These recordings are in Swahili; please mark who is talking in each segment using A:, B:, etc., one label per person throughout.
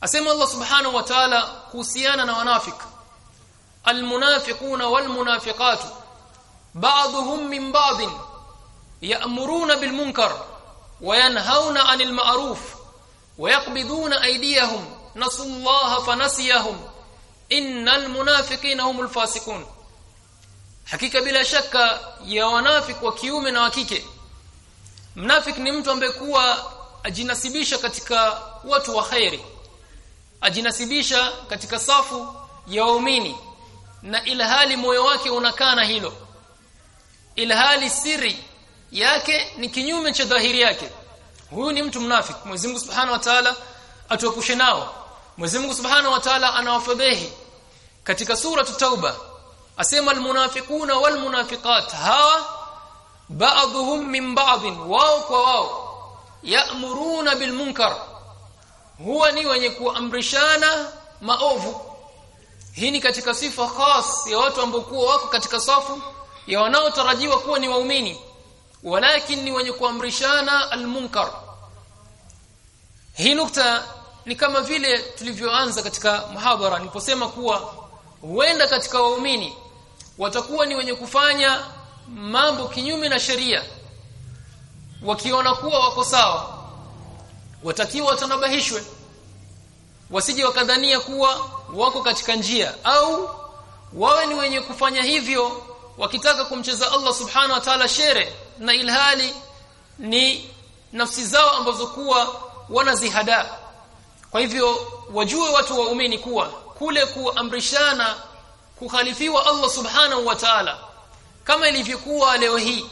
A: asema Allah subhanahu wa ta'ala kuhusiana na wanafik almunafiquna walmunafiqatu. Ba'dhum min ba'd ya'muruna bilmunkar wa yanhauna 'anil ma'ruf wa yaqbiduna aydiyahum nasullaha fanasiyahum innal munafiqina humul fasiqun. Hakika bila shaka ya wanafik wa kiume na wa kike mnafik ni mtu ambaye kuwa ajinasibisha katika watu wa khairi ajinasibisha katika safu ya waumini. Na ilhali moyo wake unakaa na hilo. Ilhali siri yake ni kinyume cha dhahiri yake. Huyu ni mtu mnafiki. Mwenyezi Mungu Subhanahu wa Ta'ala atuepushe nao. Mwenyezi Mungu Subhanahu wa Ta'ala anawafadhihi katika sura Tauba asema almunafiquna walmunafiqat hawa ba'dhum min ba'd wao kwa wao ya'muruna bilmunkar huwa ni wenye kuamrishana maovu. Hii ni katika sifa khas ya watu ambao wako katika safu ya wanaotarajiwa kuwa ni waumini. Walakin ni wenye kuamrishana almunkar. Hii nukta ni kama vile tulivyoanza katika muhabara niliposema kuwa huenda katika waumini watakuwa ni wenye kufanya mambo kinyume na sheria. Wakiona kuwa wako sawa watakiwa watanabahishwe wasije wakadhania kuwa wako katika njia au wawe ni wenye kufanya hivyo wakitaka kumcheza Allah subhanahu wa ta'ala shere na ilhali ni nafsi zao ambazo kuwa wanazihada. Kwa hivyo wajue watu waumini kuwa kule kuamrishana kukhalifiwa Allah subhanahu wa ta'ala kama ilivyokuwa leo hii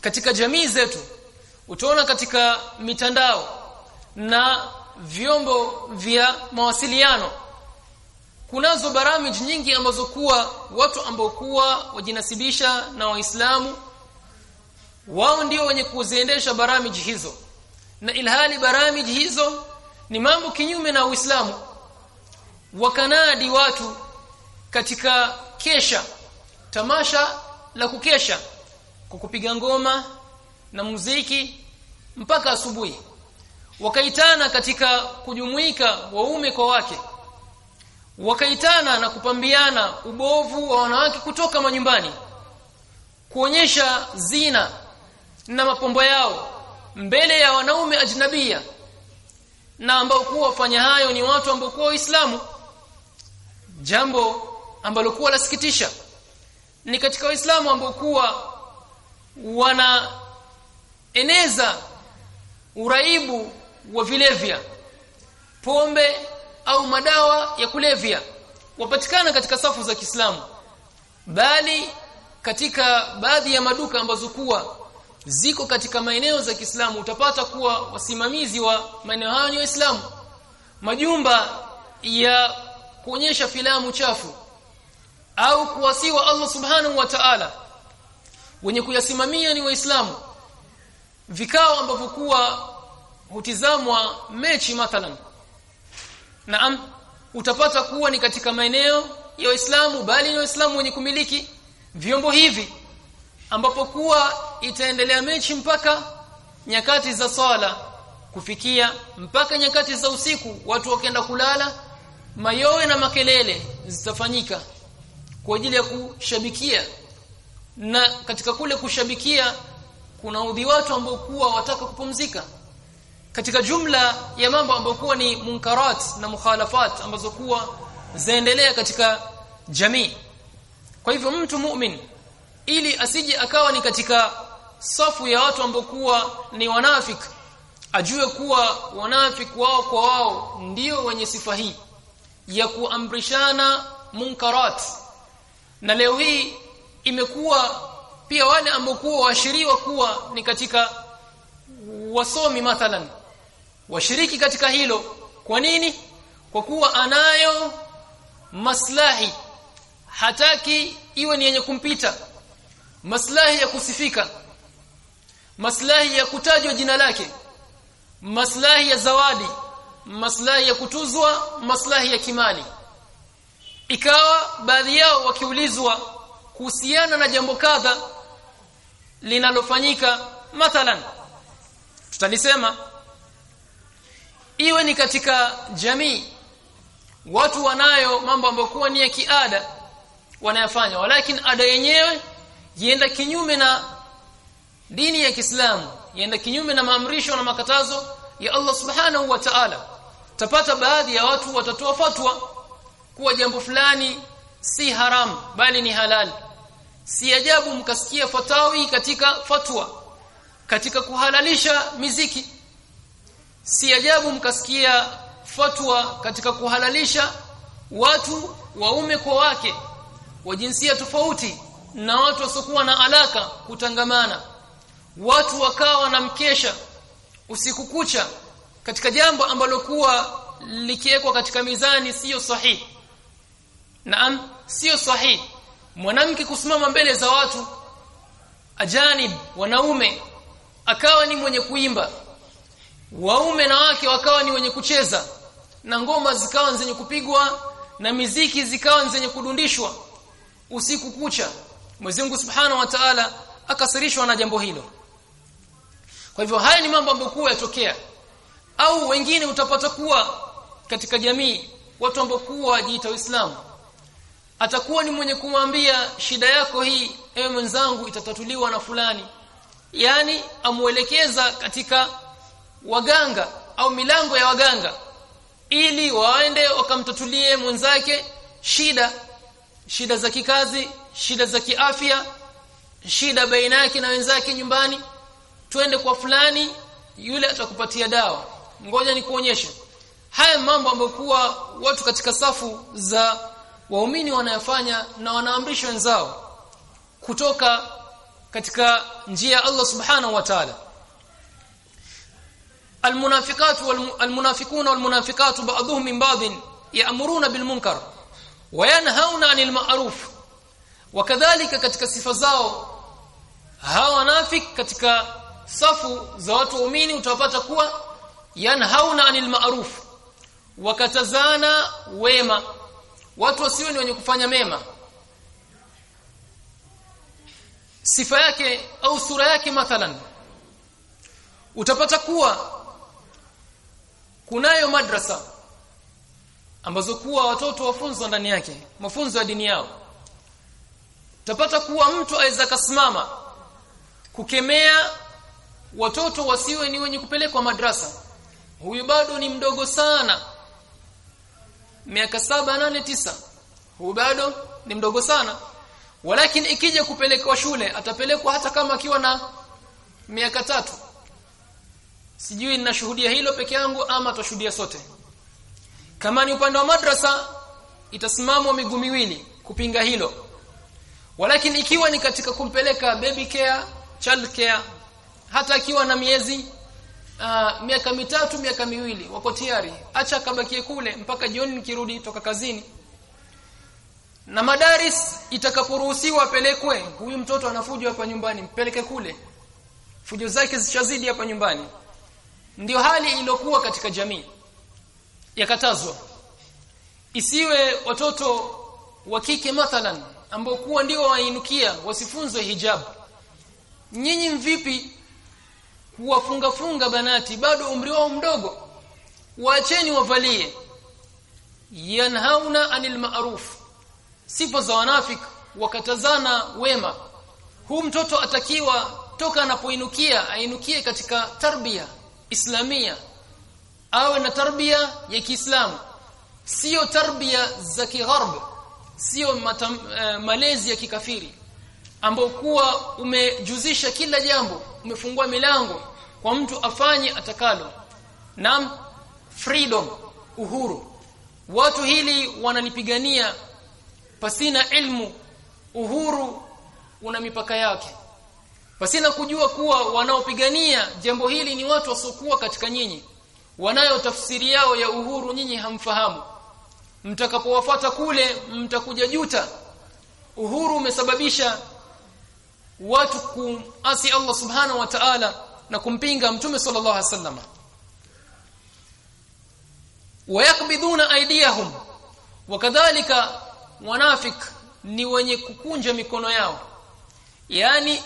A: katika jamii zetu utaona katika mitandao na vyombo vya mawasiliano. Kunazo baramiji nyingi ambazo kuwa watu ambao kuwa wajinasibisha na waislamu wao ndio wenye kuziendesha baramiji hizo. Na ilhali baramiji hizo ni mambo kinyume na Uislamu wakanadi watu katika kesha tamasha la kukesha kwa kupiga ngoma na muziki mpaka asubuhi wakaitana katika kujumuika waume kwa wake. Wakaitana na kupambiana ubovu wa wanawake kutoka manyumbani kuonyesha zina na mapombo yao mbele ya wanaume ajnabia na ambao kuwa wafanya hayo ni watu ambao kuwa waislamu. Jambo ambalo kuwa lasikitisha ni katika waislamu ambao kuwa wanaeneza uraibu wa vilevya pombe au madawa ya kulevya wapatikana katika safu za Kiislamu bali katika baadhi ya maduka ambazo kuwa ziko katika maeneo za Kiislamu utapata kuwa wasimamizi wa maeneo hayo ni waislamu. Majumba ya kuonyesha filamu chafu au kuwasiwa Allah subhanahu wa ta'ala wenye kuyasimamia ni waislamu. Vikao ambavyo kuwa hutizamwa mechi mathalan. Naam utapata kuwa ni katika maeneo ya waislamu bali ni waislamu wenye kumiliki vyombo hivi ambapo kuwa itaendelea mechi mpaka nyakati za swala kufikia mpaka nyakati za usiku watu wakenda kulala mayowe na makelele zitafanyika kwa ajili ya kushabikia. Na katika kule kushabikia kuna udhi watu ambao kuwa wataka kupumzika katika jumla ya mambo ambayo kuwa ni munkarat na mukhalafat ambazo kuwa zaendelea katika jamii. Kwa hivyo mtu mu'min ili asije akawa ni katika safu ya watu ambao kuwa ni wanafik ajue kuwa wanafik wao kwa wao ndio wenye sifa hii ya kuamrishana munkarat. Na leo hii imekuwa pia wale ambao kuwa waashiriwa kuwa ni katika wasomi mathalan washiriki katika hilo. Kwa nini? Kwa kuwa anayo maslahi. Hataki iwe ni yenye kumpita. Maslahi ya kusifika. Maslahi ya kutajwa jina lake. Maslahi ya zawadi. Maslahi ya kutuzwa. Maslahi ya kimali ikawa baadhi yao wakiulizwa kuhusiana na jambo kadha linalofanyika mathalan tutalisema iwe ni katika jamii. Watu wanayo mambo ambayo kuwa ni ya kiada wanayafanya. Walakin ada yenyewe yenda kinyume na dini ya Kiislamu. Yenda kinyume na maamrisho na makatazo ya Allah Subhanahu wa Ta'ala. Tapata baadhi ya watu watatoa fatwa kuwa jambo fulani si haramu bali ni halali. Si ajabu mkasikia fatawi katika fatwa katika kuhalalisha miziki si ajabu mkasikia fatwa katika kuhalalisha watu waume kwa wake wa jinsia tofauti na watu wasiokuwa na alaka kutangamana. Watu wakawa na mkesha usiku kucha katika jambo ambalo kuwa likiwekwa katika mizani sio sahihi naam sio sahihi mwanamke kusimama mbele za watu ajanib wanaume akawa ni mwenye kuimba waume na wake wakawa ni wenye kucheza. Na ngoma zikawa zenye kupigwa na miziki zikawa zenye kudundishwa. Usiku kucha Mwenyezi Mungu Subhanahu wa Ta'ala akasirishwa na jambo hilo. Kwa hivyo haya ni mambo ambayo kwa yatokea. Au wengine utapata kuwa katika jamii watu ambao kuwa wajiita Uislamu atakuwa ni mwenye kumwambia shida yako hii ewe mwenzangu itatatuliwa na fulani. Yani amuelekeza katika waganga au milango ya waganga ili waende wakamtatulie mwenzake shida shida za kikazi shida za kiafya shida baina yake na wenzake nyumbani. Twende kwa fulani yule atakupatia dawa. Ngoja nikuonyeshe. Haya mambo ambayo watu katika safu za waumini wanayafanya na wanaamrisha wenzao kutoka katika njia ya Allah subhanahu wa ta'ala المنافقات والمنافقون والمنافقات بعضهم من بعض يأمرون بالمنكر وينهون عن المعروف وكذلك katika sifa zao hawa wanafik katika safu za watu waumini utawapata kuwa yanhauna anil ma'ruf wakatazana wema watu wasiwe ni wenye kufanya mema sifa yake au sura yake mathalan utapata kuwa kunayo madrasa ambazo kuwa watoto wafunzwa ndani yake mafunzo ya dini yao. Tapata kuwa mtu aweza kasimama kukemea watoto wasiwe ni wenye kupelekwa madrasa. Huyu bado ni mdogo sana miaka saba nane tisa. Huyu bado ni mdogo sana. Walakin ikija kupelekwa shule atapelekwa hata kama akiwa na miaka tatu sijui ninashuhudia hilo peke yangu ama tushuhudia sote. Kama ni upande wa madrasa itasimamwa miguu miwili kupinga hilo. Walakini ikiwa ni katika kumpeleka baby care child care hata akiwa na miezi uh, miaka mitatu miaka miwili wako tayari. Acha kabakie kule mpaka jioni nikirudi toka kazini. Na madaris itakaporuhusiwa apelekwe huyu mtoto anafujo hapa nyumbani mpeleke kule. Fujo zake zishazidi hapa nyumbani ndio hali iliyokuwa katika jamii. Yakatazwa. Isiwe watoto wa kike mathalan ambao kuwa ndio wainukia wasifunzwe hijab nyinyi mvipi kuwafunga funga banati bado umri wao mdogo? Waacheni wavalie. Yanhauna anil ma'ruf. Sifa za wanafik wakatazana wema. Huu mtoto atakiwa toka anapoinukia ainukie katika tarbia islamia. Awe na tarbia ya Kiislamu. Sio tarbia za kigharb. Sio uh, malezi ya kikafiri. Ambao kuwa umejuzisha kila jambo umefungua milango kwa mtu afanye atakalo. Nam freedom uhuru. Watu hili wanalipigania pasina ilmu uhuru una mipaka yake pasina kujua kuwa wanaopigania jambo hili ni watu wasiokuwa katika nyinyi. Wanayo tafsiri yao ya uhuru nyinyi hamfahamu. Mtakapowafuata kule mtakuja juta. Uhuru umesababisha watu kuasi Allah subhanahu wa ta'ala na kumpinga mtume sallallahu alaihi wasallam. Wayakbiduna aidiyahum wakadhalika wanafik ni wenye kukunja mikono yao. Yani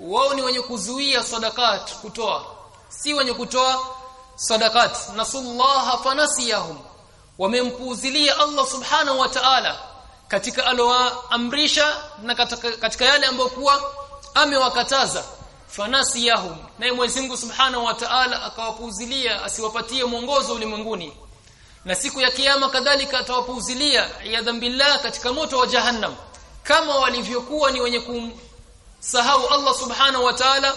A: wao ni wenye kuzuia sadakat kutoa. Si wenye kutoa sadakat. Nasullaha fanasiyahum. Wamempuuzilia Allah subhanahu wa ta'ala katika aloamrisha na katika, katika yale ambayo kuwa amewakataza. Fanasiyahum. Naye Mwenyezi Mungu subhanahu wa ta'ala akawapuuzilia asiwapatie mwongozo ulimwenguni. Na siku ya kiyama kadhalika atawapuuzilia ya dhambi katika moto wa jahannam. Kama walivyokuwa ni wenye kumsahau Allah subhanahu wa ta'ala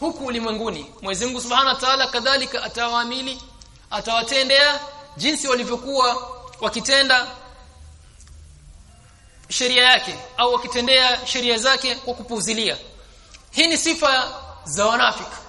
A: huku ulimwenguni. Mwenyezi Mungu subhanahu wa ta'ala kadhalika atawaamili atawatendea jinsi walivyokuwa wakitenda sheria yake au wakitendea sheria zake kwa kupuuzilia. Hii ni sifa za wanafiki